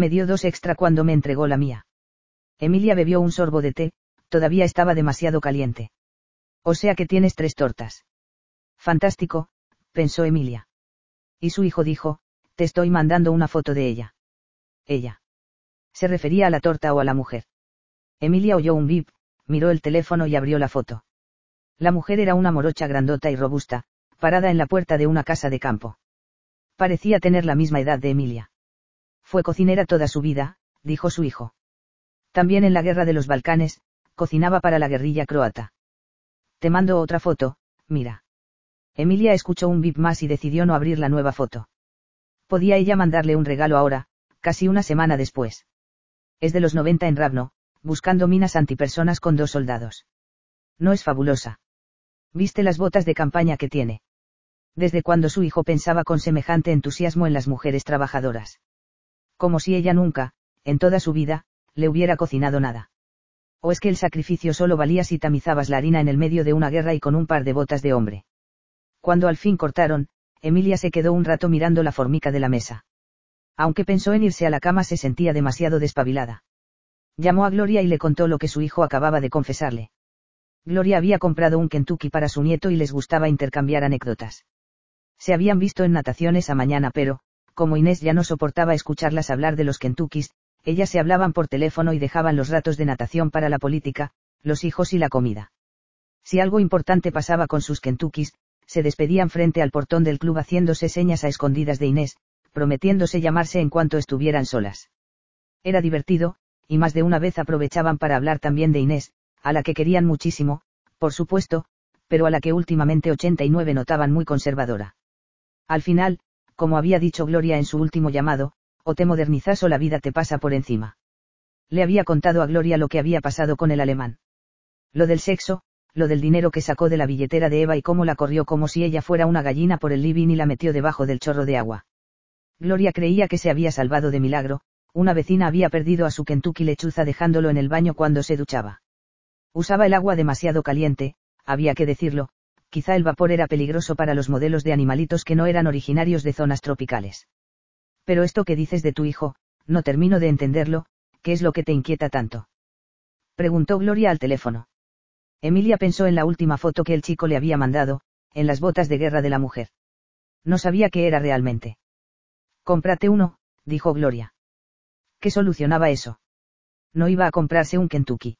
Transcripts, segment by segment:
Me dio dos extra cuando me entregó la mía. Emilia bebió un sorbo de té, todavía estaba demasiado caliente. O sea que tienes tres tortas. Fantástico, pensó Emilia. Y su hijo dijo, te estoy mandando una foto de ella. Ella. Se refería a la torta o a la mujer. Emilia oyó un bip, miró el teléfono y abrió la foto. La mujer era una morocha grandota y robusta, parada en la puerta de una casa de campo. Parecía tener la misma edad de Emilia. Fue cocinera toda su vida, dijo su hijo. También en la guerra de los Balcanes, cocinaba para la guerrilla croata. Te mando otra foto, mira. Emilia escuchó un bip más y decidió no abrir la nueva foto. Podía ella mandarle un regalo ahora, casi una semana después. Es de los 90 en Ravno, buscando minas antipersonas con dos soldados. No es fabulosa. ¿Viste las botas de campaña que tiene? Desde cuando su hijo pensaba con semejante entusiasmo en las mujeres trabajadoras. Como si ella nunca, en toda su vida, le hubiera cocinado nada. ¿O es que el sacrificio solo valía si tamizabas la harina en el medio de una guerra y con un par de botas de hombre? Cuando al fin cortaron, Emilia se quedó un rato mirando la formica de la mesa. Aunque pensó en irse a la cama se sentía demasiado despabilada. Llamó a Gloria y le contó lo que su hijo acababa de confesarle. Gloria había comprado un Kentucky para su nieto y les gustaba intercambiar anécdotas. Se habían visto en natación esa mañana pero, como Inés ya no soportaba escucharlas hablar de los Kentuckys, ellas se hablaban por teléfono y dejaban los ratos de natación para la política, los hijos y la comida. Si algo importante pasaba con sus Kentuckys, se despedían frente al portón del club haciéndose señas a escondidas de Inés, prometiéndose llamarse en cuanto estuvieran solas. Era divertido, y más de una vez aprovechaban para hablar también de Inés, a la que querían muchísimo, por supuesto, pero a la que últimamente 89 notaban muy conservadora. Al final, como había dicho Gloria en su último llamado, o te modernizas o la vida te pasa por encima. Le había contado a Gloria lo que había pasado con el alemán. Lo del sexo, lo del dinero que sacó de la billetera de Eva y cómo la corrió como si ella fuera una gallina por el living y la metió debajo del chorro de agua. Gloria creía que se había salvado de milagro, una vecina había perdido a su Kentucky lechuza dejándolo en el baño cuando se duchaba. Usaba el agua demasiado caliente, había que decirlo, quizá el vapor era peligroso para los modelos de animalitos que no eran originarios de zonas tropicales. Pero esto que dices de tu hijo, no termino de entenderlo, ¿qué es lo que te inquieta tanto? Preguntó Gloria al teléfono. Emilia pensó en la última foto que el chico le había mandado, en las botas de guerra de la mujer. No sabía qué era realmente. Cómprate uno, dijo Gloria. ¿Qué solucionaba eso? No iba a comprarse un Kentucky.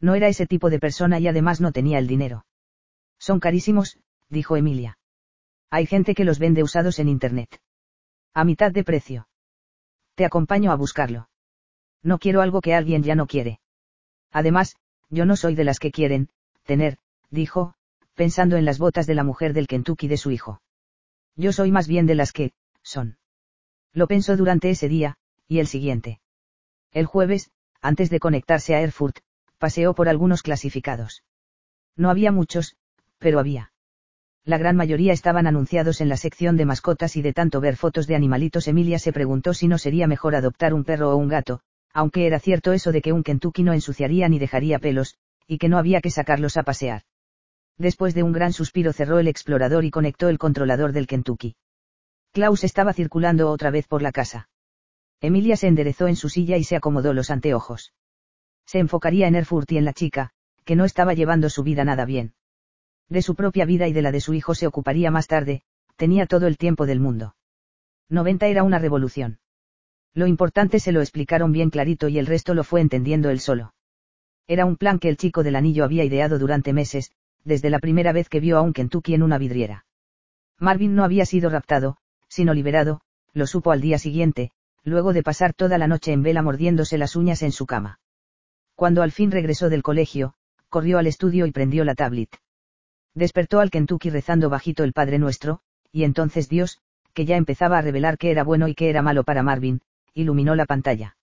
No era ese tipo de persona y además no tenía el dinero. Son carísimos, dijo Emilia. Hay gente que los vende usados en Internet. A mitad de precio. Te acompaño a buscarlo. No quiero algo que alguien ya no quiere. Además, yo no soy de las que quieren, tener, dijo, pensando en las botas de la mujer del Kentucky de su hijo. Yo soy más bien de las que, son. Lo pensó durante ese día, y el siguiente. El jueves, antes de conectarse a Erfurt, paseó por algunos clasificados. No había muchos, pero había. La gran mayoría estaban anunciados en la sección de mascotas y de tanto ver fotos de animalitos Emilia se preguntó si no sería mejor adoptar un perro o un gato, aunque era cierto eso de que un Kentucky no ensuciaría ni dejaría pelos, y que no había que sacarlos a pasear. Después de un gran suspiro cerró el explorador y conectó el controlador del Kentucky. Klaus estaba circulando otra vez por la casa. Emilia se enderezó en su silla y se acomodó los anteojos. Se enfocaría en Erfurt y en la chica, que no estaba llevando su vida nada bien. De su propia vida y de la de su hijo se ocuparía más tarde, tenía todo el tiempo del mundo. 90 era una revolución. Lo importante se lo explicaron bien clarito y el resto lo fue entendiendo él solo. Era un plan que el chico del anillo había ideado durante meses, desde la primera vez que vio a un Kentucky en una vidriera. Marvin no había sido raptado, sino liberado, lo supo al día siguiente, luego de pasar toda la noche en vela mordiéndose las uñas en su cama. Cuando al fin regresó del colegio, corrió al estudio y prendió la tablet. Despertó al Kentucky rezando bajito el Padre Nuestro, y entonces Dios, que ya empezaba a revelar qué era bueno y qué era malo para Marvin, iluminó la pantalla.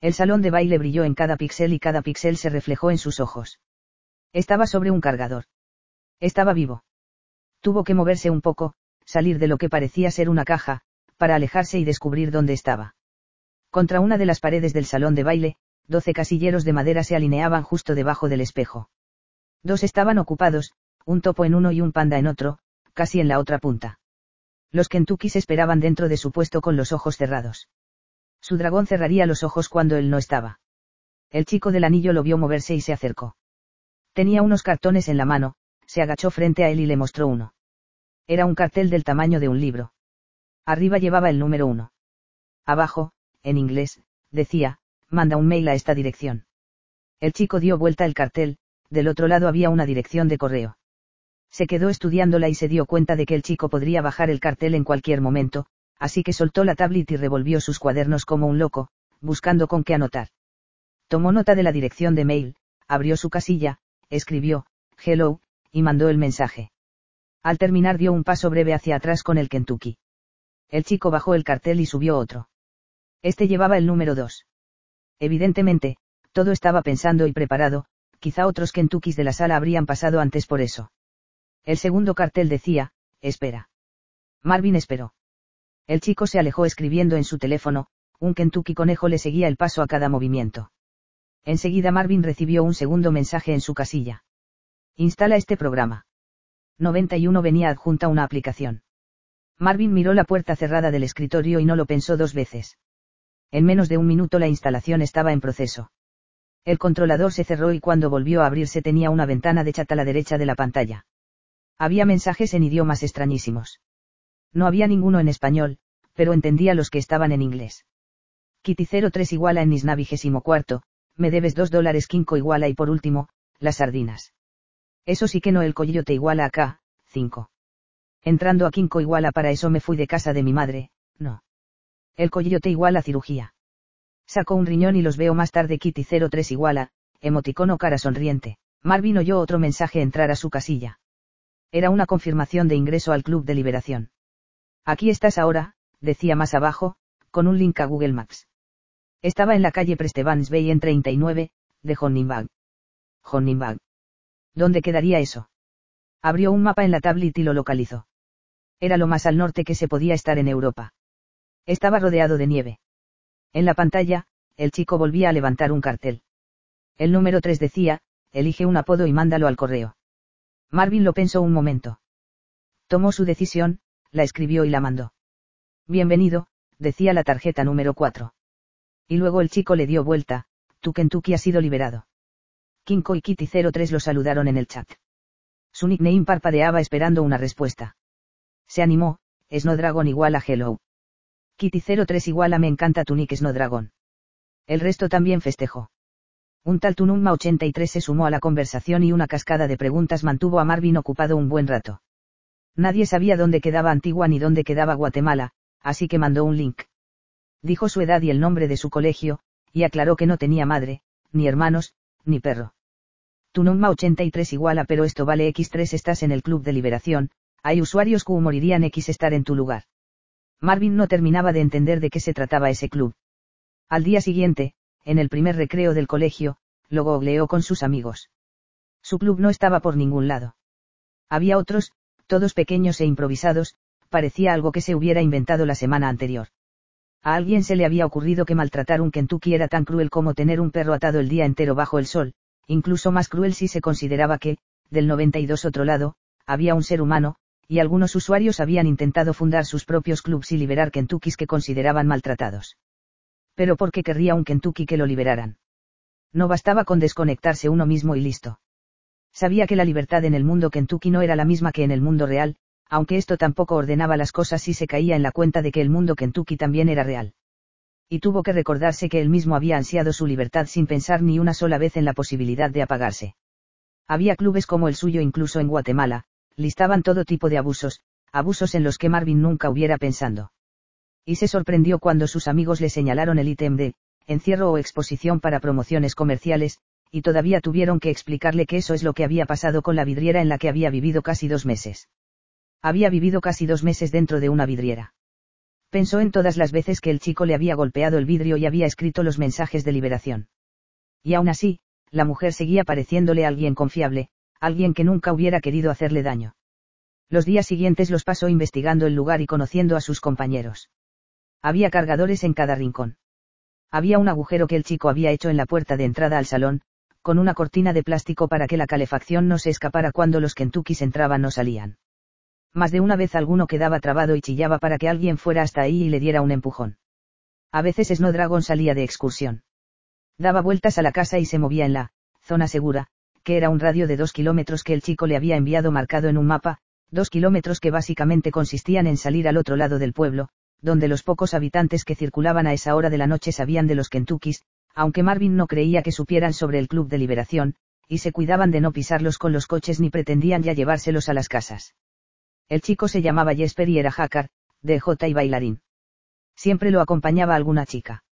El salón de baile brilló en cada píxel y cada píxel se reflejó en sus ojos. Estaba sobre un cargador. Estaba vivo. Tuvo que moverse un poco, salir de lo que parecía ser una caja, para alejarse y descubrir dónde estaba. Contra una de las paredes del salón de baile, doce casilleros de madera se alineaban justo debajo del espejo. Dos estaban ocupados, un topo en uno y un panda en otro, casi en la otra punta. Los Kentuckys esperaban dentro de su puesto con los ojos cerrados. Su dragón cerraría los ojos cuando él no estaba. El chico del anillo lo vio moverse y se acercó. Tenía unos cartones en la mano, se agachó frente a él y le mostró uno. Era un cartel del tamaño de un libro. Arriba llevaba el número uno. Abajo, en inglés, decía, manda un mail a esta dirección. El chico dio vuelta el cartel, del otro lado había una dirección de correo. Se quedó estudiándola y se dio cuenta de que el chico podría bajar el cartel en cualquier momento, así que soltó la tablet y revolvió sus cuadernos como un loco, buscando con qué anotar. Tomó nota de la dirección de mail, abrió su casilla, escribió, hello, y mandó el mensaje. Al terminar dio un paso breve hacia atrás con el Kentucky. El chico bajó el cartel y subió otro. Este llevaba el número 2. Evidentemente, todo estaba pensando y preparado, quizá otros Kentuckys de la sala habrían pasado antes por eso. El segundo cartel decía, espera. Marvin esperó. El chico se alejó escribiendo en su teléfono, un Kentucky conejo le seguía el paso a cada movimiento. Enseguida Marvin recibió un segundo mensaje en su casilla. Instala este programa. 91 venía adjunta una aplicación. Marvin miró la puerta cerrada del escritorio y no lo pensó dos veces. En menos de un minuto la instalación estaba en proceso. El controlador se cerró y cuando volvió a abrirse tenía una ventana de chat a la derecha de la pantalla. Había mensajes en idiomas extrañísimos. No había ninguno en español, pero entendía los que estaban en inglés. Kitty 03 iguala en Nisna vigésimo cuarto, me debes dos dólares quinco iguala y por último, las sardinas. Eso sí que no el coyote iguala acá, 5. Entrando a quinco iguala para eso me fui de casa de mi madre, no. El coyote iguala cirugía. Sacó un riñón y los veo más tarde Kitty 03 iguala, emoticono cara sonriente. Marvin oyó otro mensaje entrar a su casilla. Era una confirmación de ingreso al Club de Liberación. Aquí estás ahora, decía más abajo, con un link a Google Maps. Estaba en la calle Prestevans Bay en 39, de Honningbag. Honningbag. ¿Dónde quedaría eso? Abrió un mapa en la tablet y lo localizó. Era lo más al norte que se podía estar en Europa. Estaba rodeado de nieve. En la pantalla, el chico volvía a levantar un cartel. El número 3 decía, elige un apodo y mándalo al correo. Marvin lo pensó un momento. Tomó su decisión, la escribió y la mandó. Bienvenido, decía la tarjeta número 4. Y luego el chico le dio vuelta, tu Kentucky ha sido liberado. Kinko y Kitty 03 lo saludaron en el chat. Su nickname parpadeaba esperando una respuesta. Se animó, Snowdragon igual a Hello. Kitty 03 igual a me encanta tu nick Snowdragon. El resto también festejó. Un tal Tunumma 83 se sumó a la conversación y una cascada de preguntas mantuvo a Marvin ocupado un buen rato. Nadie sabía dónde quedaba Antigua ni dónde quedaba Guatemala, así que mandó un link. Dijo su edad y el nombre de su colegio, y aclaró que no tenía madre, ni hermanos, ni perro. Tu nomma 83 iguala pero esto vale X3 estás en el club de liberación, hay usuarios que morirían X estar en tu lugar. Marvin no terminaba de entender de qué se trataba ese club. Al día siguiente, en el primer recreo del colegio, lo googleó con sus amigos. Su club no estaba por ningún lado. Había otros, todos pequeños e improvisados, parecía algo que se hubiera inventado la semana anterior. A alguien se le había ocurrido que maltratar un Kentucky era tan cruel como tener un perro atado el día entero bajo el sol, incluso más cruel si se consideraba que, del 92 otro lado, había un ser humano, y algunos usuarios habían intentado fundar sus propios clubs y liberar Kentuckys que consideraban maltratados. Pero ¿por qué querría un Kentucky que lo liberaran? No bastaba con desconectarse uno mismo y listo. Sabía que la libertad en el mundo Kentucky no era la misma que en el mundo real, aunque esto tampoco ordenaba las cosas si se caía en la cuenta de que el mundo Kentucky también era real. Y tuvo que recordarse que él mismo había ansiado su libertad sin pensar ni una sola vez en la posibilidad de apagarse. Había clubes como el suyo incluso en Guatemala, listaban todo tipo de abusos, abusos en los que Marvin nunca hubiera pensado. Y se sorprendió cuando sus amigos le señalaron el ítem de, encierro o exposición para promociones comerciales, y todavía tuvieron que explicarle que eso es lo que había pasado con la vidriera en la que había vivido casi dos meses. Había vivido casi dos meses dentro de una vidriera. Pensó en todas las veces que el chico le había golpeado el vidrio y había escrito los mensajes de liberación. Y aún así, la mujer seguía pareciéndole alguien confiable, alguien que nunca hubiera querido hacerle daño. Los días siguientes los pasó investigando el lugar y conociendo a sus compañeros. Había cargadores en cada rincón. Había un agujero que el chico había hecho en la puerta de entrada al salón, con una cortina de plástico para que la calefacción no se escapara cuando los Kentuckys entraban o salían. Más de una vez alguno quedaba trabado y chillaba para que alguien fuera hasta ahí y le diera un empujón. A veces Snowdragon salía de excursión. Daba vueltas a la casa y se movía en la zona segura, que era un radio de dos kilómetros que el chico le había enviado marcado en un mapa, dos kilómetros que básicamente consistían en salir al otro lado del pueblo, donde los pocos habitantes que circulaban a esa hora de la noche sabían de los Kentuckys, aunque Marvin no creía que supieran sobre el Club de Liberación, y se cuidaban de no pisarlos con los coches ni pretendían ya llevárselos a las casas. El chico se llamaba Jesper y era hacker, de J y bailarín. Siempre lo acompañaba alguna chica.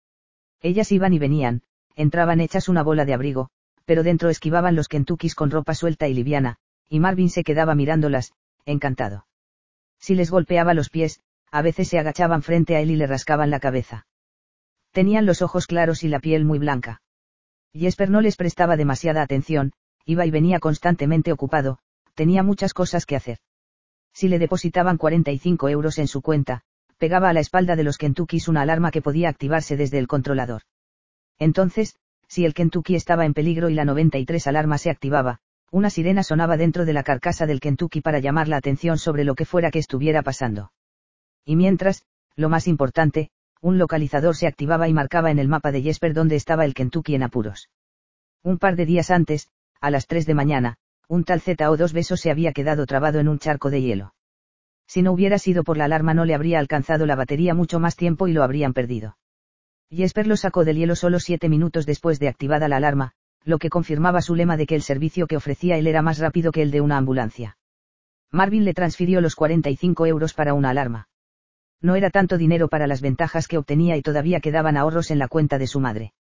Ellas iban y venían, entraban hechas una bola de abrigo, pero dentro esquivaban los Kentuckys con ropa suelta y liviana, y Marvin se quedaba mirándolas, encantado. Si les golpeaba los pies, a veces se agachaban frente a él y le rascaban la cabeza. Tenían los ojos claros y la piel muy blanca. Jesper no les prestaba demasiada atención, iba y venía constantemente ocupado, tenía muchas cosas que hacer. Si le depositaban 45 euros en su cuenta, pegaba a la espalda de los Kentuckys una alarma que podía activarse desde el controlador. Entonces, si el Kentucky estaba en peligro y la 93 alarma se activaba, una sirena sonaba dentro de la carcasa del Kentucky para llamar la atención sobre lo que fuera que estuviera pasando. Y mientras, lo más importante, un localizador se activaba y marcaba en el mapa de Jesper dónde estaba el Kentucky en apuros. Un par de días antes, a las 3 de mañana, un tal ZO2 besos se había quedado trabado en un charco de hielo. Si no hubiera sido por la alarma no le habría alcanzado la batería mucho más tiempo y lo habrían perdido. Jesper lo sacó del hielo solo siete minutos después de activada la alarma, lo que confirmaba su lema de que el servicio que ofrecía él era más rápido que el de una ambulancia. Marvin le transfirió los 45 euros para una alarma. No era tanto dinero para las ventajas que obtenía y todavía quedaban ahorros en la cuenta de su madre.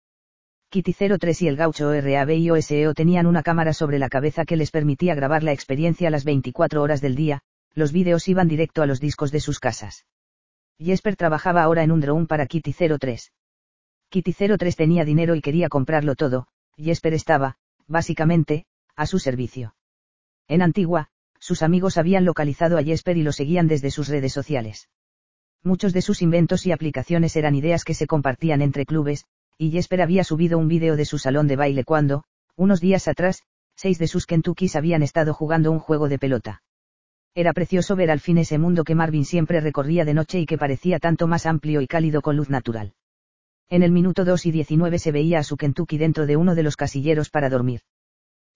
Kitty 03 y el gaucho RAB y OSEO tenían una cámara sobre la cabeza que les permitía grabar la experiencia las 24 horas del día, los vídeos iban directo a los discos de sus casas. Jesper trabajaba ahora en un drone para Kitty 03. Kitty 03 tenía dinero y quería comprarlo todo, Jesper estaba, básicamente, a su servicio. En Antigua, sus amigos habían localizado a Jesper y lo seguían desde sus redes sociales. Muchos de sus inventos y aplicaciones eran ideas que se compartían entre clubes, y Jesper había subido un vídeo de su salón de baile cuando, unos días atrás, seis de sus Kentuckys habían estado jugando un juego de pelota. Era precioso ver al fin ese mundo que Marvin siempre recorría de noche y que parecía tanto más amplio y cálido con luz natural. En el minuto 2 y 19 se veía a su Kentucky dentro de uno de los casilleros para dormir.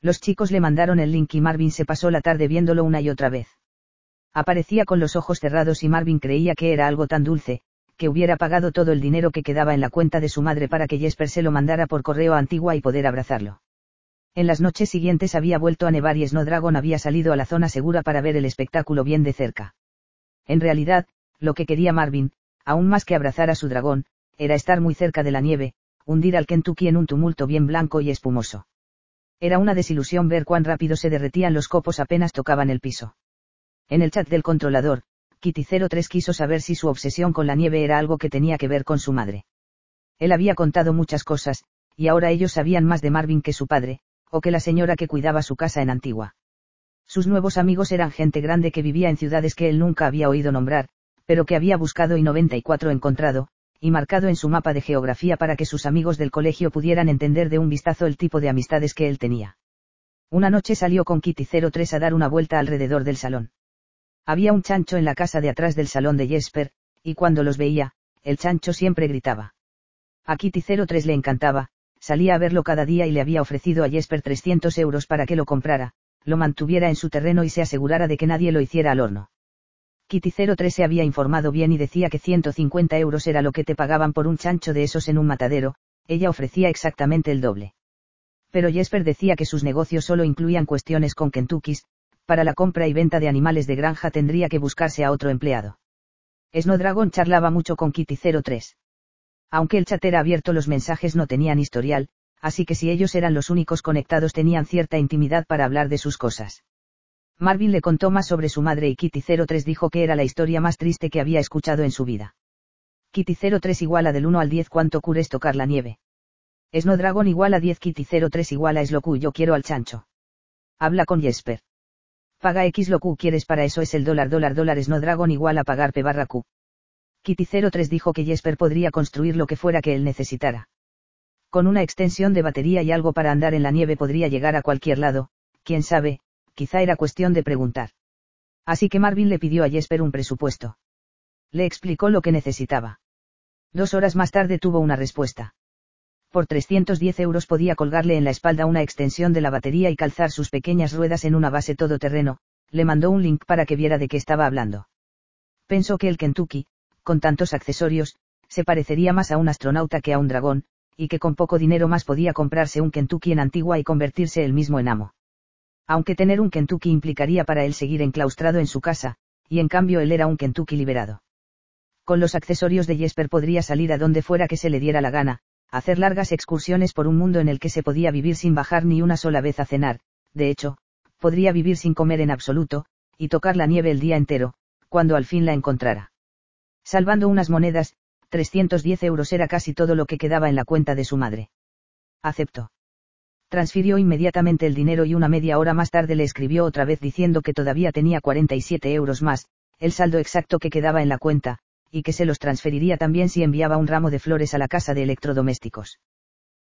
Los chicos le mandaron el link y Marvin se pasó la tarde viéndolo una y otra vez. Aparecía con los ojos cerrados y Marvin creía que era algo tan dulce, que hubiera pagado todo el dinero que quedaba en la cuenta de su madre para que Jesper se lo mandara por correo a Antigua y poder abrazarlo. En las noches siguientes había vuelto a nevar y Snowdragon había salido a la zona segura para ver el espectáculo bien de cerca. En realidad, lo que quería Marvin, aún más que abrazar a su dragón, era estar muy cerca de la nieve, hundir al Kentucky en un tumulto bien blanco y espumoso. Era una desilusión ver cuán rápido se derretían los copos apenas tocaban el piso. En el chat del controlador, Kitty 03 quiso saber si su obsesión con la nieve era algo que tenía que ver con su madre. Él había contado muchas cosas, y ahora ellos sabían más de Marvin que su padre, o que la señora que cuidaba su casa en Antigua. Sus nuevos amigos eran gente grande que vivía en ciudades que él nunca había oído nombrar, pero que había buscado y 94 encontrado, y marcado en su mapa de geografía para que sus amigos del colegio pudieran entender de un vistazo el tipo de amistades que él tenía. Una noche salió con Kitty 03 a dar una vuelta alrededor del salón. Había un chancho en la casa de atrás del salón de Jesper, y cuando los veía, el chancho siempre gritaba. A Kitty 03 le encantaba, salía a verlo cada día y le había ofrecido a Jesper 300 euros para que lo comprara, lo mantuviera en su terreno y se asegurara de que nadie lo hiciera al horno. Kitty 03 se había informado bien y decía que 150 euros era lo que te pagaban por un chancho de esos en un matadero, ella ofrecía exactamente el doble. Pero Jesper decía que sus negocios solo incluían cuestiones con Kentuckys, para la compra y venta de animales de granja tendría que buscarse a otro empleado. Snowdragon charlaba mucho con Kitty 03. Aunque el chat era abierto los mensajes no tenían historial, así que si ellos eran los únicos conectados tenían cierta intimidad para hablar de sus cosas. Marvin le contó más sobre su madre y Kitty 03 dijo que era la historia más triste que había escuchado en su vida. Kitty 03 igual a del 1 al 10 cuánto cures tocar la nieve. Snowdragon igual a 10 Kitty 03 igual a Sloku yo quiero al chancho. Habla con Jesper. Paga X lo Q quieres para eso es el dólar dólar dólar Snowdragon igual a pagar P barra Q. Kitty 03 dijo que Jesper podría construir lo que fuera que él necesitara. Con una extensión de batería y algo para andar en la nieve podría llegar a cualquier lado, quién sabe, quizá era cuestión de preguntar. Así que Marvin le pidió a Jesper un presupuesto. Le explicó lo que necesitaba. Dos horas más tarde tuvo una respuesta. Por 310 euros podía colgarle en la espalda una extensión de la batería y calzar sus pequeñas ruedas en una base todoterreno, le mandó un link para que viera de qué estaba hablando. Pensó que el Kentucky, con tantos accesorios, se parecería más a un astronauta que a un dragón, y que con poco dinero más podía comprarse un Kentucky en Antigua y convertirse él mismo en amo. Aunque tener un Kentucky implicaría para él seguir enclaustrado en su casa, y en cambio él era un Kentucky liberado. Con los accesorios de Jesper podría salir a donde fuera que se le diera la gana, hacer largas excursiones por un mundo en el que se podía vivir sin bajar ni una sola vez a cenar, de hecho, podría vivir sin comer en absoluto, y tocar la nieve el día entero, cuando al fin la encontrara. Salvando unas monedas, 310 euros era casi todo lo que quedaba en la cuenta de su madre. Aceptó. Transfirió inmediatamente el dinero y una media hora más tarde le escribió otra vez diciendo que todavía tenía 47 euros más, el saldo exacto que quedaba en la cuenta, y que se los transferiría también si enviaba un ramo de flores a la casa de electrodomésticos.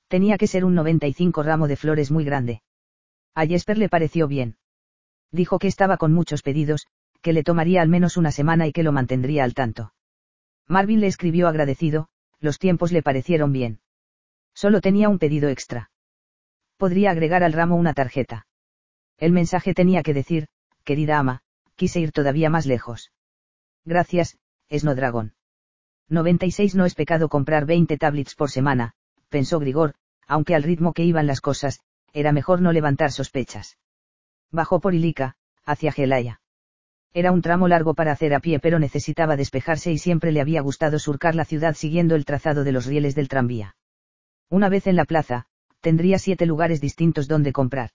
Tenía que ser un 95 ramo de flores muy grande. A Jesper le pareció bien. Dijo que estaba con muchos pedidos, que le tomaría al menos una semana y que lo mantendría al tanto. Marvin le escribió agradecido, los tiempos le parecieron bien. Solo tenía un pedido extra. Podría agregar al ramo una tarjeta. El mensaje tenía que decir, querida ama, quise ir todavía más lejos. Gracias, Snowdragon. 96 no es pecado comprar 20 tablets por semana, pensó Grigor, aunque al ritmo que iban las cosas, era mejor no levantar sospechas. Bajó por Ilica, hacia Gelaya. Era un tramo largo para hacer a pie pero necesitaba despejarse y siempre le había gustado surcar la ciudad siguiendo el trazado de los rieles del tranvía. Una vez en la plaza, tendría siete lugares distintos donde comprar.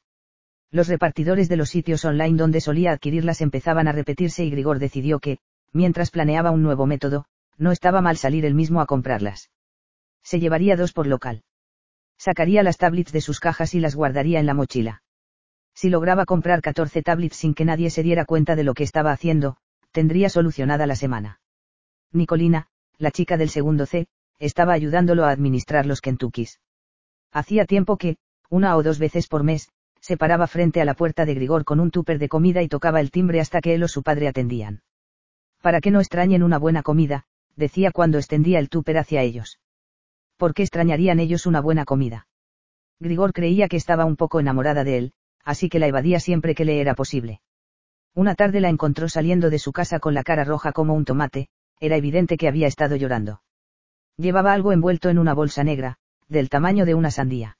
Los repartidores de los sitios online donde solía adquirirlas empezaban a repetirse y Grigor decidió que, mientras planeaba un nuevo método, no estaba mal salir él mismo a comprarlas. Se llevaría dos por local. Sacaría las tablets de sus cajas y las guardaría en la mochila. Si lograba comprar 14 tablets sin que nadie se diera cuenta de lo que estaba haciendo, tendría solucionada la semana. Nicolina, la chica del segundo C, estaba ayudándolo a administrar los Kentuckys. Hacía tiempo que, una o dos veces por mes, se paraba frente a la puerta de Grigor con un tupper de comida y tocaba el timbre hasta que él o su padre atendían. Para que no extrañen una buena comida, decía cuando extendía el tupper hacia ellos. ¿Por qué extrañarían ellos una buena comida? Grigor creía que estaba un poco enamorada de él, así que la evadía siempre que le era posible. Una tarde la encontró saliendo de su casa con la cara roja como un tomate, era evidente que había estado llorando. Llevaba algo envuelto en una bolsa negra, del tamaño de una sandía.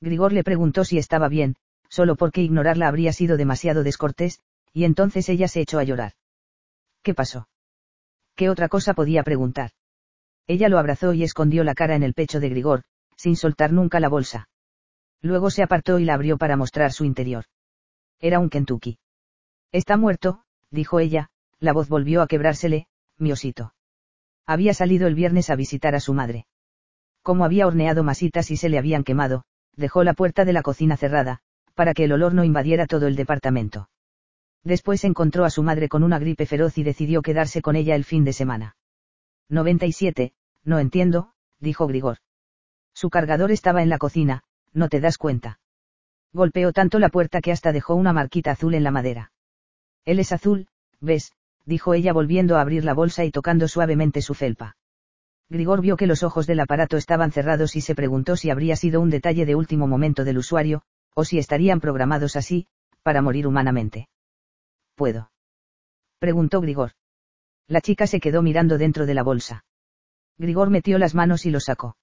Grigor le preguntó si estaba bien, solo porque ignorarla habría sido demasiado descortés, y entonces ella se echó a llorar. ¿Qué pasó? ¿Qué otra cosa podía preguntar? Ella lo abrazó y escondió la cara en el pecho de Grigor, sin soltar nunca la bolsa. Luego se apartó y la abrió para mostrar su interior. Era un Kentucky. Está muerto, dijo ella, la voz volvió a quebrársele, mi osito. Había salido el viernes a visitar a su madre. Como había horneado masitas y se le habían quemado, dejó la puerta de la cocina cerrada, para que el olor no invadiera todo el departamento. Después encontró a su madre con una gripe feroz y decidió quedarse con ella el fin de semana. 97, no entiendo, dijo Grigor. Su cargador estaba en la cocina, no te das cuenta. Golpeó tanto la puerta que hasta dejó una marquita azul en la madera. Él es azul, ves, dijo ella volviendo a abrir la bolsa y tocando suavemente su felpa. Grigor vio que los ojos del aparato estaban cerrados y se preguntó si habría sido un detalle de último momento del usuario, o si estarían programados así, para morir humanamente puedo? Preguntó Grigor. La chica se quedó mirando dentro de la bolsa. Grigor metió las manos y lo sacó.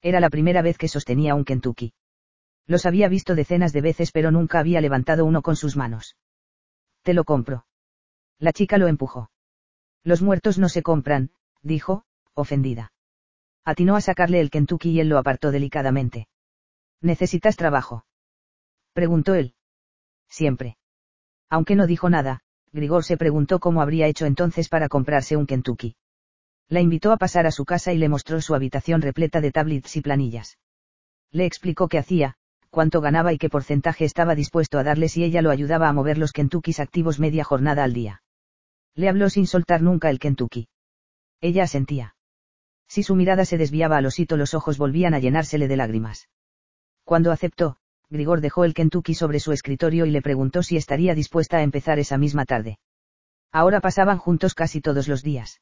Era la primera vez que sostenía un Kentucky. Los había visto decenas de veces pero nunca había levantado uno con sus manos. Te lo compro. La chica lo empujó. Los muertos no se compran, dijo, ofendida. Atinó a sacarle el Kentucky y él lo apartó delicadamente. ¿Necesitas trabajo? Preguntó él. Siempre. Aunque no dijo nada, Grigor se preguntó cómo habría hecho entonces para comprarse un Kentucky. La invitó a pasar a su casa y le mostró su habitación repleta de tablets y planillas. Le explicó qué hacía, cuánto ganaba y qué porcentaje estaba dispuesto a darle si ella lo ayudaba a mover los Kentuckys activos media jornada al día. Le habló sin soltar nunca el Kentucky. Ella asentía. Si su mirada se desviaba al osito los ojos volvían a llenársele de lágrimas. Cuando aceptó, Grigor dejó el Kentucky sobre su escritorio y le preguntó si estaría dispuesta a empezar esa misma tarde. Ahora pasaban juntos casi todos los días.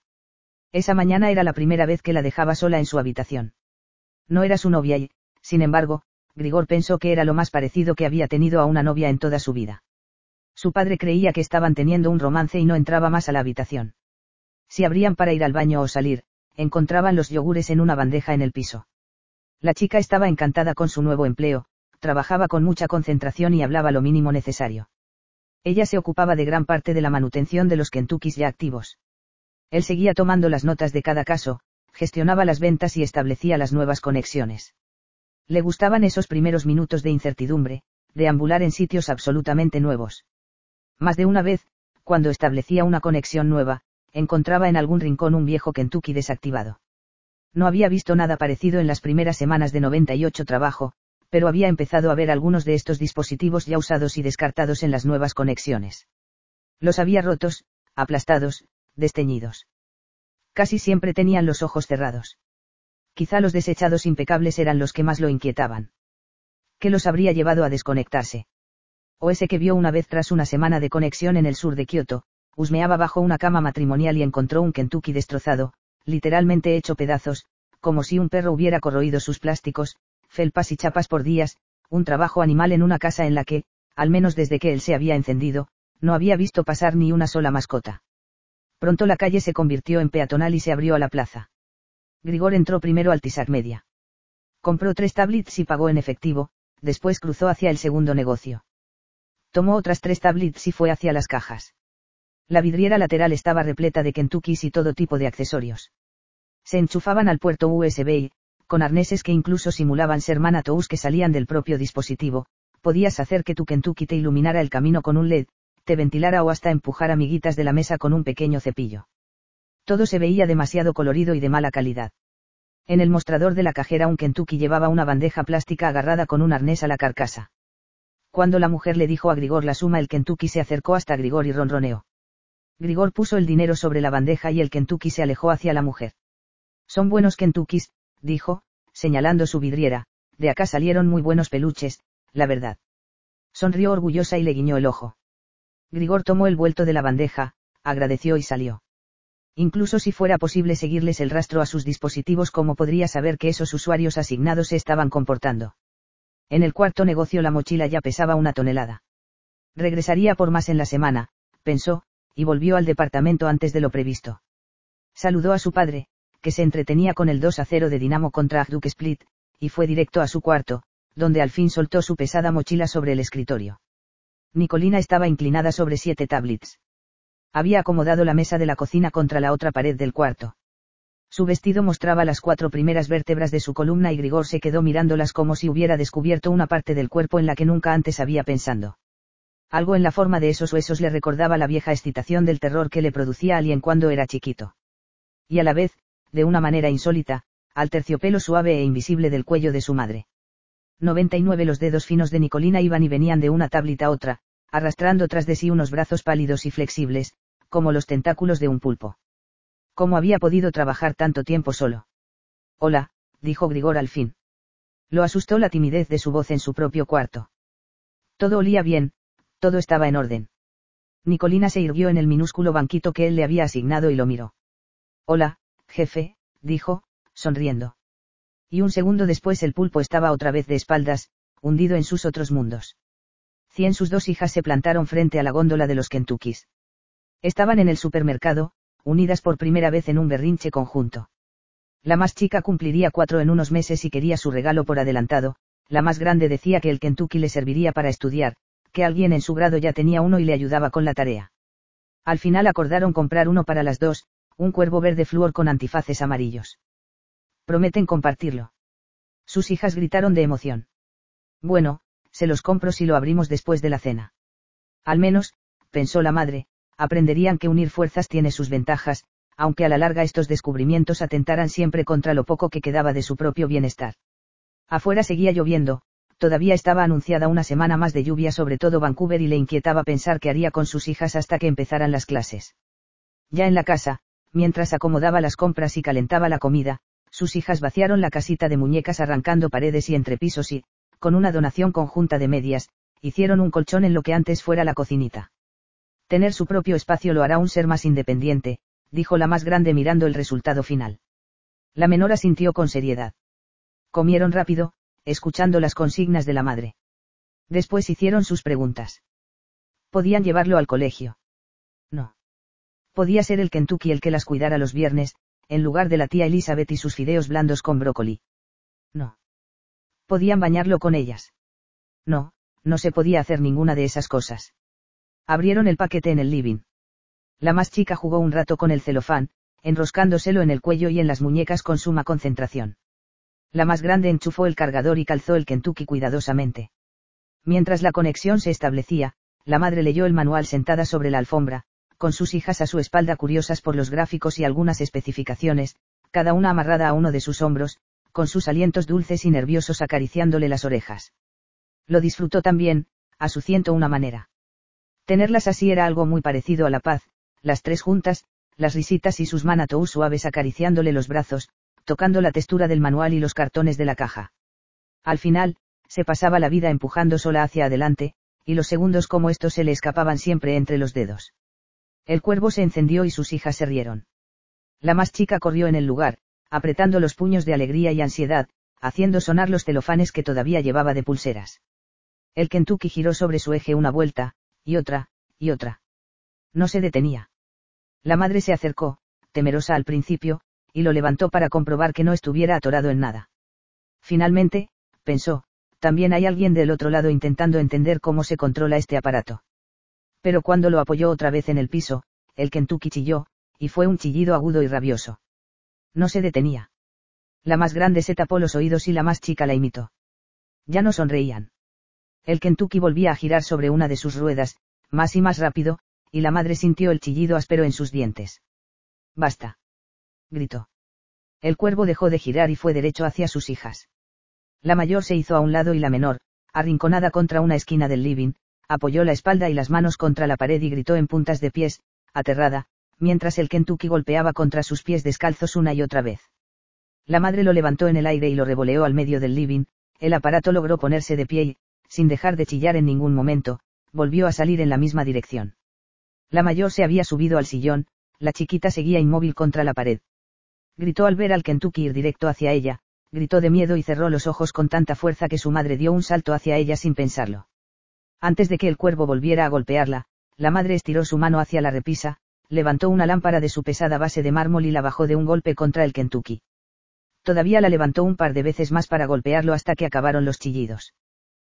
Esa mañana era la primera vez que la dejaba sola en su habitación. No era su novia y, sin embargo, Grigor pensó que era lo más parecido que había tenido a una novia en toda su vida. Su padre creía que estaban teniendo un romance y no entraba más a la habitación. Si abrían para ir al baño o salir, encontraban los yogures en una bandeja en el piso. La chica estaba encantada con su nuevo empleo, trabajaba con mucha concentración y hablaba lo mínimo necesario. Ella se ocupaba de gran parte de la manutención de los Kentuckys ya activos. Él seguía tomando las notas de cada caso, gestionaba las ventas y establecía las nuevas conexiones. Le gustaban esos primeros minutos de incertidumbre, de ambular en sitios absolutamente nuevos. Más de una vez, cuando establecía una conexión nueva, encontraba en algún rincón un viejo Kentucky desactivado. No había visto nada parecido en las primeras semanas de 98 trabajo, pero había empezado a ver algunos de estos dispositivos ya usados y descartados en las nuevas conexiones. Los había rotos, aplastados, desteñidos. Casi siempre tenían los ojos cerrados. Quizá los desechados impecables eran los que más lo inquietaban. ¿Qué los habría llevado a desconectarse? O ese que vio una vez tras una semana de conexión en el sur de Kioto, husmeaba bajo una cama matrimonial y encontró un Kentucky destrozado, literalmente hecho pedazos, como si un perro hubiera corroído sus plásticos, felpas y chapas por días, un trabajo animal en una casa en la que, al menos desde que él se había encendido, no había visto pasar ni una sola mascota. Pronto la calle se convirtió en peatonal y se abrió a la plaza. Grigor entró primero al Tisac Media. Compró tres tablets y pagó en efectivo, después cruzó hacia el segundo negocio. Tomó otras tres tablets y fue hacia las cajas. La vidriera lateral estaba repleta de Kentuckys y todo tipo de accesorios. Se enchufaban al puerto USB y, con arneses que incluso simulaban ser manatous que salían del propio dispositivo, podías hacer que tu Kentucky te iluminara el camino con un LED, te ventilara o hasta empujar amiguitas de la mesa con un pequeño cepillo. Todo se veía demasiado colorido y de mala calidad. En el mostrador de la cajera un Kentucky llevaba una bandeja plástica agarrada con un arnés a la carcasa. Cuando la mujer le dijo a Grigor la suma el Kentucky se acercó hasta Grigor y ronroneó. Grigor puso el dinero sobre la bandeja y el Kentucky se alejó hacia la mujer. Son buenos Kentuckys, dijo, señalando su vidriera, de acá salieron muy buenos peluches, la verdad. Sonrió orgullosa y le guiñó el ojo. Grigor tomó el vuelto de la bandeja, agradeció y salió. Incluso si fuera posible seguirles el rastro a sus dispositivos, ¿cómo podría saber que esos usuarios asignados se estaban comportando? En el cuarto negocio la mochila ya pesaba una tonelada. Regresaría por más en la semana, pensó, y volvió al departamento antes de lo previsto. Saludó a su padre, que se entretenía con el 2 a 0 de Dinamo contra Agduk Split, y fue directo a su cuarto, donde al fin soltó su pesada mochila sobre el escritorio. Nicolina estaba inclinada sobre siete tablets. Había acomodado la mesa de la cocina contra la otra pared del cuarto. Su vestido mostraba las cuatro primeras vértebras de su columna y Grigor se quedó mirándolas como si hubiera descubierto una parte del cuerpo en la que nunca antes había pensado. Algo en la forma de esos huesos le recordaba la vieja excitación del terror que le producía a alguien cuando era chiquito. Y a la vez, de una manera insólita, al terciopelo suave e invisible del cuello de su madre. 99 Los dedos finos de Nicolina iban y venían de una tablita a otra, arrastrando tras de sí unos brazos pálidos y flexibles, como los tentáculos de un pulpo. ¿Cómo había podido trabajar tanto tiempo solo? Hola, dijo Grigor al fin. Lo asustó la timidez de su voz en su propio cuarto. Todo olía bien, todo estaba en orden. Nicolina se irguió en el minúsculo banquito que él le había asignado y lo miró. Hola, jefe, dijo, sonriendo. Y un segundo después el pulpo estaba otra vez de espaldas, hundido en sus otros mundos. Cien sus dos hijas se plantaron frente a la góndola de los Kentuckys. Estaban en el supermercado, unidas por primera vez en un berrinche conjunto. La más chica cumpliría cuatro en unos meses y quería su regalo por adelantado, la más grande decía que el Kentucky le serviría para estudiar, que alguien en su grado ya tenía uno y le ayudaba con la tarea. Al final acordaron comprar uno para las dos, un cuervo verde flúor con antifaces amarillos. Prometen compartirlo. Sus hijas gritaron de emoción. Bueno, se los compro si lo abrimos después de la cena. Al menos, pensó la madre, aprenderían que unir fuerzas tiene sus ventajas, aunque a la larga estos descubrimientos atentaran siempre contra lo poco que quedaba de su propio bienestar. Afuera seguía lloviendo, todavía estaba anunciada una semana más de lluvia sobre todo Vancouver y le inquietaba pensar qué haría con sus hijas hasta que empezaran las clases. Ya en la casa, mientras acomodaba las compras y calentaba la comida, sus hijas vaciaron la casita de muñecas arrancando paredes y entrepisos y, con una donación conjunta de medias, hicieron un colchón en lo que antes fuera la cocinita. Tener su propio espacio lo hará un ser más independiente, dijo la más grande mirando el resultado final. La menor asintió con seriedad. Comieron rápido, escuchando las consignas de la madre. Después hicieron sus preguntas. ¿Podían llevarlo al colegio? Podía ser el Kentucky el que las cuidara los viernes, en lugar de la tía Elizabeth y sus fideos blandos con brócoli. No. Podían bañarlo con ellas. No, no se podía hacer ninguna de esas cosas. Abrieron el paquete en el living. La más chica jugó un rato con el celofán, enroscándoselo en el cuello y en las muñecas con suma concentración. La más grande enchufó el cargador y calzó el Kentucky cuidadosamente. Mientras la conexión se establecía, la madre leyó el manual sentada sobre la alfombra, con sus hijas a su espalda curiosas por los gráficos y algunas especificaciones, cada una amarrada a uno de sus hombros, con sus alientos dulces y nerviosos acariciándole las orejas. Lo disfrutó también, a su ciento una manera. Tenerlas así era algo muy parecido a la paz, las tres juntas, las risitas y sus manatous suaves acariciándole los brazos, tocando la textura del manual y los cartones de la caja. Al final, se pasaba la vida empujando sola hacia adelante, y los segundos como estos se le escapaban siempre entre los dedos. El cuervo se encendió y sus hijas se rieron. La más chica corrió en el lugar, apretando los puños de alegría y ansiedad, haciendo sonar los celofanes que todavía llevaba de pulseras. El Kentucky giró sobre su eje una vuelta, y otra, y otra. No se detenía. La madre se acercó, temerosa al principio, y lo levantó para comprobar que no estuviera atorado en nada. Finalmente, pensó, también hay alguien del otro lado intentando entender cómo se controla este aparato. Pero cuando lo apoyó otra vez en el piso, el Kentucky chilló, y fue un chillido agudo y rabioso. No se detenía. La más grande se tapó los oídos y la más chica la imitó. Ya no sonreían. El Kentucky volvía a girar sobre una de sus ruedas, más y más rápido, y la madre sintió el chillido áspero en sus dientes. Basta gritó. El cuervo dejó de girar y fue derecho hacia sus hijas. La mayor se hizo a un lado y la menor, arrinconada contra una esquina del living, apoyó la espalda y las manos contra la pared y gritó en puntas de pies, aterrada, mientras el Kentucky golpeaba contra sus pies descalzos una y otra vez. La madre lo levantó en el aire y lo revoleó al medio del living, el aparato logró ponerse de pie y, sin dejar de chillar en ningún momento, volvió a salir en la misma dirección. La mayor se había subido al sillón, la chiquita seguía inmóvil contra la pared gritó al ver al Kentucky ir directo hacia ella, gritó de miedo y cerró los ojos con tanta fuerza que su madre dio un salto hacia ella sin pensarlo. Antes de que el cuervo volviera a golpearla, la madre estiró su mano hacia la repisa, levantó una lámpara de su pesada base de mármol y la bajó de un golpe contra el Kentucky. Todavía la levantó un par de veces más para golpearlo hasta que acabaron los chillidos.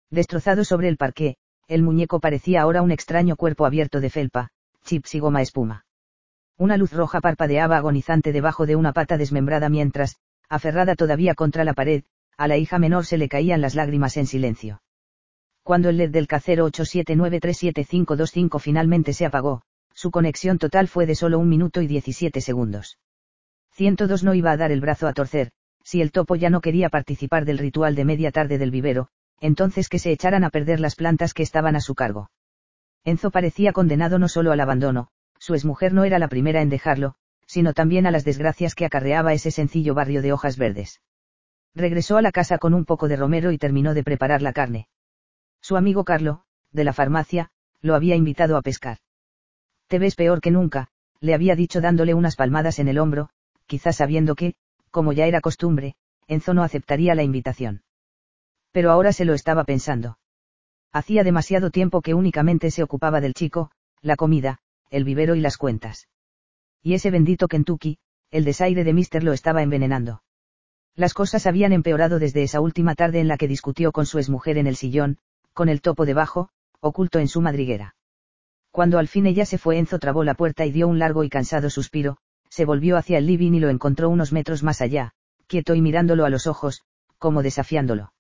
Destrozado sobre el parqué, el muñeco parecía ahora un extraño cuerpo abierto de felpa, chips y goma espuma. Una luz roja parpadeaba agonizante debajo de una pata desmembrada mientras, aferrada todavía contra la pared, a la hija menor se le caían las lágrimas en silencio. Cuando el LED del K 0879375525 finalmente se apagó, su conexión total fue de solo un minuto y 17 segundos. 102 no iba a dar el brazo a torcer, si el topo ya no quería participar del ritual de media tarde del vivero, entonces que se echaran a perder las plantas que estaban a su cargo. Enzo parecía condenado no solo al abandono, su exmujer no era la primera en dejarlo, sino también a las desgracias que acarreaba ese sencillo barrio de hojas verdes. Regresó a la casa con un poco de romero y terminó de preparar la carne. Su amigo Carlo, de la farmacia, lo había invitado a pescar. Te ves peor que nunca, le había dicho dándole unas palmadas en el hombro, quizás sabiendo que, como ya era costumbre, Enzo no aceptaría la invitación. Pero ahora se lo estaba pensando. Hacía demasiado tiempo que únicamente se ocupaba del chico, la comida, el vivero y las cuentas. Y ese bendito Kentucky, el desaire de Mister lo estaba envenenando. Las cosas habían empeorado desde esa última tarde en la que discutió con su exmujer en el sillón, con el topo debajo, oculto en su madriguera. Cuando al fin ella se fue, Enzo trabó la puerta y dio un largo y cansado suspiro, se volvió hacia el living y lo encontró unos metros más allá, quieto y mirándolo a los ojos, como desafiándolo.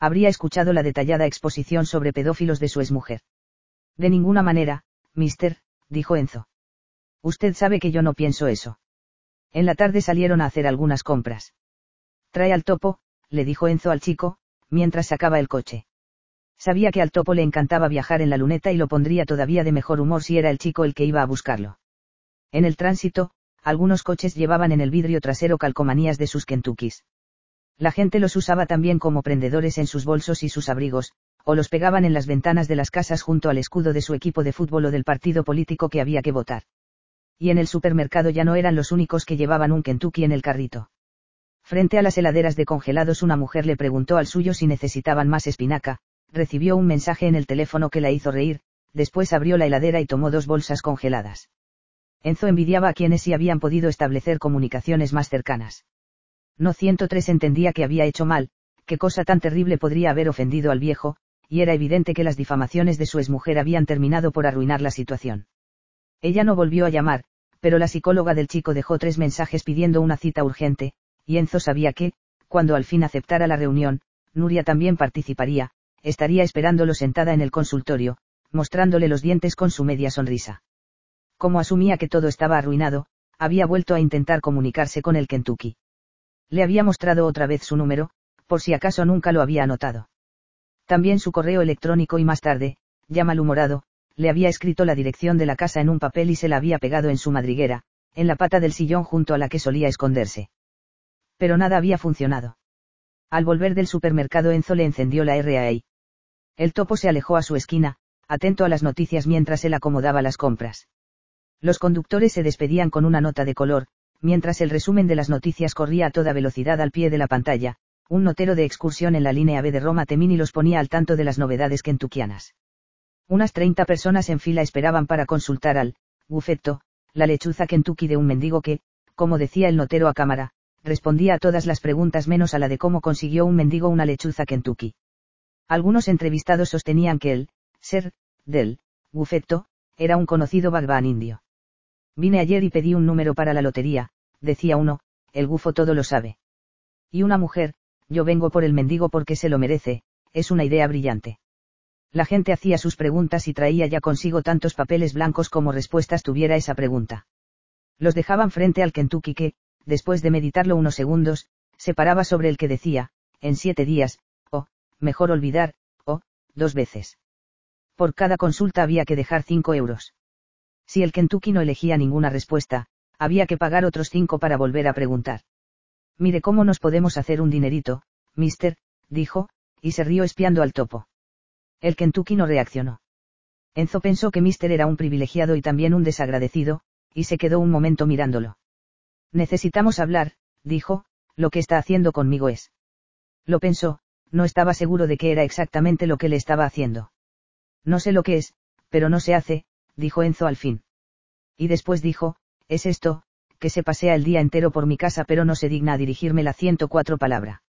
Habría escuchado la detallada exposición sobre pedófilos de su exmujer. De ninguna manera, mister, dijo Enzo. Usted sabe que yo no pienso eso. En la tarde salieron a hacer algunas compras. Trae al topo, le dijo Enzo al chico, mientras sacaba el coche. Sabía que al topo le encantaba viajar en la luneta y lo pondría todavía de mejor humor si era el chico el que iba a buscarlo. En el tránsito, algunos coches llevaban en el vidrio trasero calcomanías de sus Kentuckys. La gente los usaba también como prendedores en sus bolsos y sus abrigos, o los pegaban en las ventanas de las casas junto al escudo de su equipo de fútbol o del partido político que había que votar. Y en el supermercado ya no eran los únicos que llevaban un Kentucky en el carrito. Frente a las heladeras de congelados una mujer le preguntó al suyo si necesitaban más espinaca, recibió un mensaje en el teléfono que la hizo reír, después abrió la heladera y tomó dos bolsas congeladas. Enzo envidiaba a quienes sí habían podido establecer comunicaciones más cercanas. No 103 entendía que había hecho mal, qué cosa tan terrible podría haber ofendido al viejo, y era evidente que las difamaciones de su exmujer habían terminado por arruinar la situación. Ella no volvió a llamar, pero la psicóloga del chico dejó tres mensajes pidiendo una cita urgente, y Enzo sabía que, cuando al fin aceptara la reunión, Nuria también participaría, estaría esperándolo sentada en el consultorio, mostrándole los dientes con su media sonrisa. Como asumía que todo estaba arruinado, había vuelto a intentar comunicarse con el Kentucky. Le había mostrado otra vez su número, por si acaso nunca lo había anotado. También su correo electrónico y más tarde, ya malhumorado, le había escrito la dirección de la casa en un papel y se la había pegado en su madriguera, en la pata del sillón junto a la que solía esconderse. Pero nada había funcionado. Al volver del supermercado Enzo le encendió la RAI. El topo se alejó a su esquina, atento a las noticias mientras él acomodaba las compras. Los conductores se despedían con una nota de color, mientras el resumen de las noticias corría a toda velocidad al pie de la pantalla, un notero de excursión en la línea B de Roma Temini los ponía al tanto de las novedades kentuquianas. Unas 30 personas en fila esperaban para consultar al bufeto, la lechuza Kentucky de un mendigo que, como decía el notero a cámara, respondía a todas las preguntas menos a la de cómo consiguió un mendigo una lechuza Kentucky. Algunos entrevistados sostenían que el ser del bufeto era un conocido bagbán indio. Vine ayer y pedí un número para la lotería, decía uno, el gufo todo lo sabe. Y una mujer, yo vengo por el mendigo porque se lo merece, es una idea brillante. La gente hacía sus preguntas y traía ya consigo tantos papeles blancos como respuestas tuviera esa pregunta. Los dejaban frente al Kentucky que, después de meditarlo unos segundos, se paraba sobre el que decía, en siete días, mejor olvidar, o, dos veces. Por cada consulta había que dejar cinco euros. Si el Kentucky no elegía ninguna respuesta, había que pagar otros cinco para volver a preguntar. Mire cómo nos podemos hacer un dinerito, mister, dijo, y se rió espiando al topo. El Kentucky no reaccionó. Enzo pensó que mister era un privilegiado y también un desagradecido, y se quedó un momento mirándolo. Necesitamos hablar, dijo, lo que está haciendo conmigo es. Lo pensó, no estaba seguro de qué era exactamente lo que le estaba haciendo. No sé lo que es, pero no se hace, dijo Enzo al fin. Y después dijo, es esto, que se pasea el día entero por mi casa pero no se digna a dirigirme la 104 palabra.